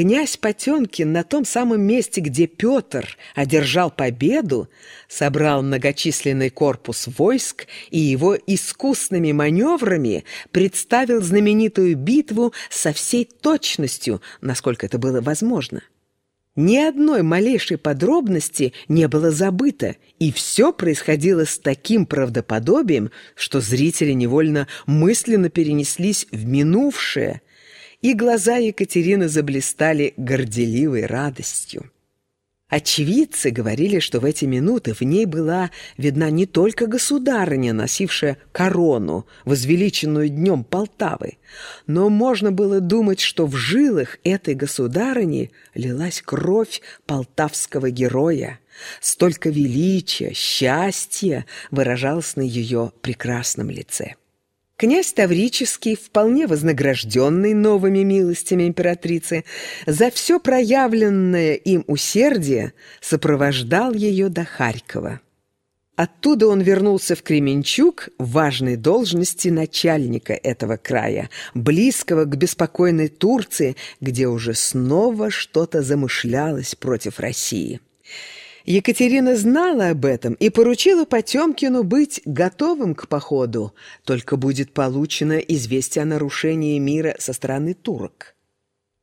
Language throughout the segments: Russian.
князь Потемкин на том самом месте, где Петр одержал победу, собрал многочисленный корпус войск и его искусными маневрами представил знаменитую битву со всей точностью, насколько это было возможно. Ни одной малейшей подробности не было забыто, и все происходило с таким правдоподобием, что зрители невольно мысленно перенеслись в минувшее, и глаза Екатерины заблистали горделивой радостью. Очевидцы говорили, что в эти минуты в ней была видна не только государыня, носившая корону, возвеличенную днем Полтавы, но можно было думать, что в жилах этой государыни лилась кровь полтавского героя. Столько величия, счастья выражалось на ее прекрасном лице. Князь Таврический, вполне вознагражденный новыми милостями императрицы, за все проявленное им усердие сопровождал ее до Харькова. Оттуда он вернулся в Кременчук в важной должности начальника этого края, близкого к беспокойной Турции, где уже снова что-то замышлялось против России. Екатерина знала об этом и поручила Потемкину быть готовым к походу, только будет получено известие о нарушении мира со стороны турок.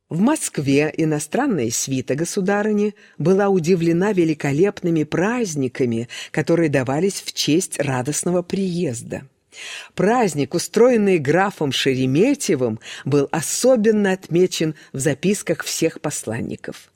В Москве иностранная свита государыни была удивлена великолепными праздниками, которые давались в честь радостного приезда. Праздник, устроенный графом Шереметьевым, был особенно отмечен в записках всех посланников.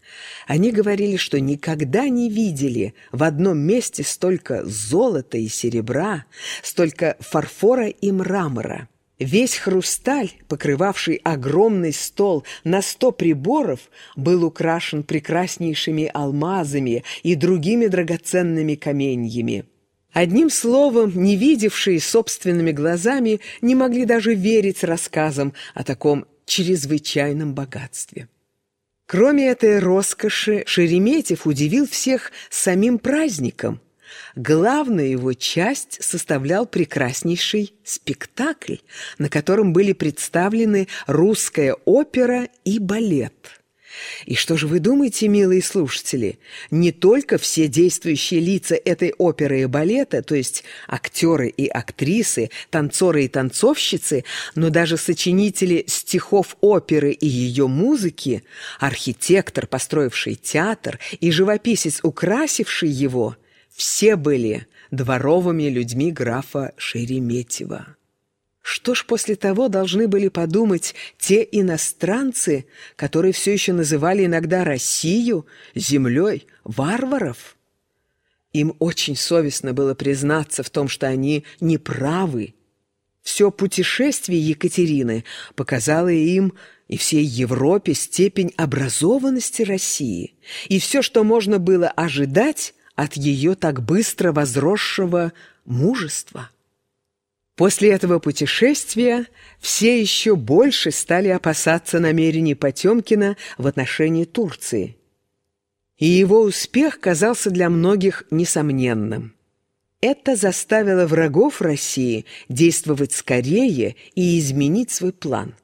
Они говорили, что никогда не видели в одном месте столько золота и серебра, столько фарфора и мрамора. Весь хрусталь, покрывавший огромный стол на сто приборов, был украшен прекраснейшими алмазами и другими драгоценными каменьями. Одним словом, не видевшие собственными глазами не могли даже верить рассказам о таком чрезвычайном богатстве. Кроме этой роскоши, Шереметьев удивил всех самим праздником. Главную его часть составлял прекраснейший спектакль, на котором были представлены русская опера и балет. И что же вы думаете, милые слушатели? Не только все действующие лица этой оперы и балета, то есть актеры и актрисы, танцоры и танцовщицы, но даже сочинители стихов оперы и ее музыки, архитектор, построивший театр, и живописец, украсивший его, все были дворовыми людьми графа Шереметьева. Что ж после того должны были подумать те иностранцы, которые все еще называли иногда Россию землей варваров? Им очень совестно было признаться в том, что они неправы. Все путешествие Екатерины показало им и всей Европе степень образованности России и все, что можно было ожидать от ее так быстро возросшего мужества. После этого путешествия все еще больше стали опасаться намерений Потемкина в отношении Турции. И его успех казался для многих несомненным. Это заставило врагов России действовать скорее и изменить свой план.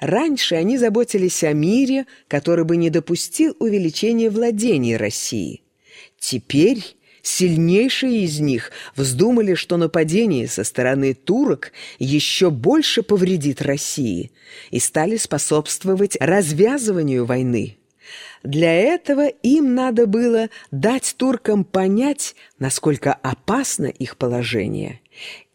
Раньше они заботились о мире, который бы не допустил увеличения владений России. Теперь Сильнейшие из них вздумали, что нападение со стороны турок еще больше повредит России и стали способствовать развязыванию войны. Для этого им надо было дать туркам понять, насколько опасно их положение.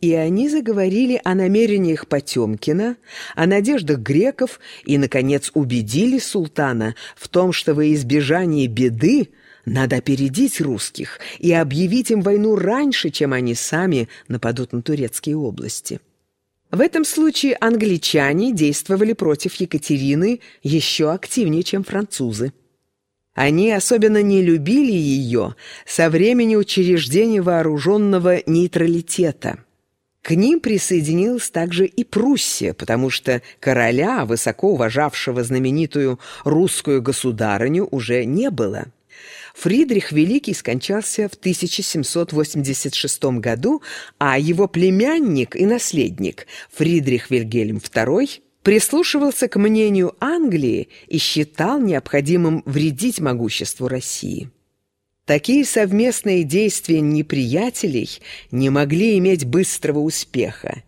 И они заговорили о намерениях Потемкина, о надеждах греков и, наконец, убедили султана в том, что во избежание беды надо опередить русских и объявить им войну раньше, чем они сами нападут на турецкие области. В этом случае англичане действовали против Екатерины еще активнее, чем французы. Они особенно не любили ее со времени учреждения вооруженного нейтралитета. К ним присоединилась также и Пруссия, потому что короля, высоко уважавшего знаменитую русскую государыню, уже не было. Фридрих Великий скончался в 1786 году, а его племянник и наследник Фридрих Вильгельм II прислушивался к мнению Англии и считал необходимым вредить могуществу России. Такие совместные действия неприятелей не могли иметь быстрого успеха,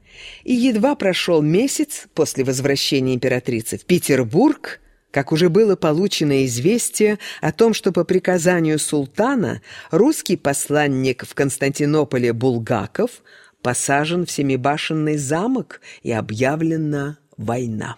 и едва прошел месяц после возвращения императрицы в Петербург, как уже было получено известие о том, что по приказанию султана русский посланник в Константинополе Булгаков посажен в Семибашенный замок и объявлена война.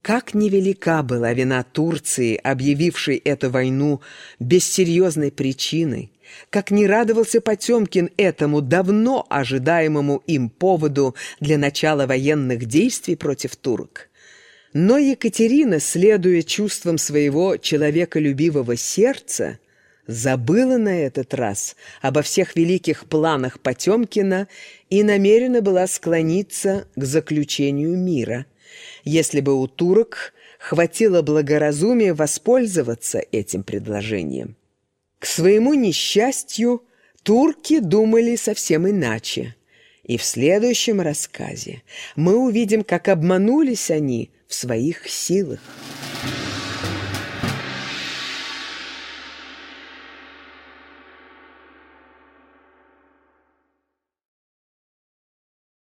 Как невелика была вина Турции, объявившей эту войну без серьезной причины, как не радовался Потемкин этому давно ожидаемому им поводу для начала военных действий против турок. Но Екатерина, следуя чувствам своего человеколюбивого сердца, забыла на этот раз обо всех великих планах Потемкина и намерена была склониться к заключению мира – если бы у турок хватило благоразумия воспользоваться этим предложением. К своему несчастью, турки думали совсем иначе. И в следующем рассказе мы увидим, как обманулись они в своих силах.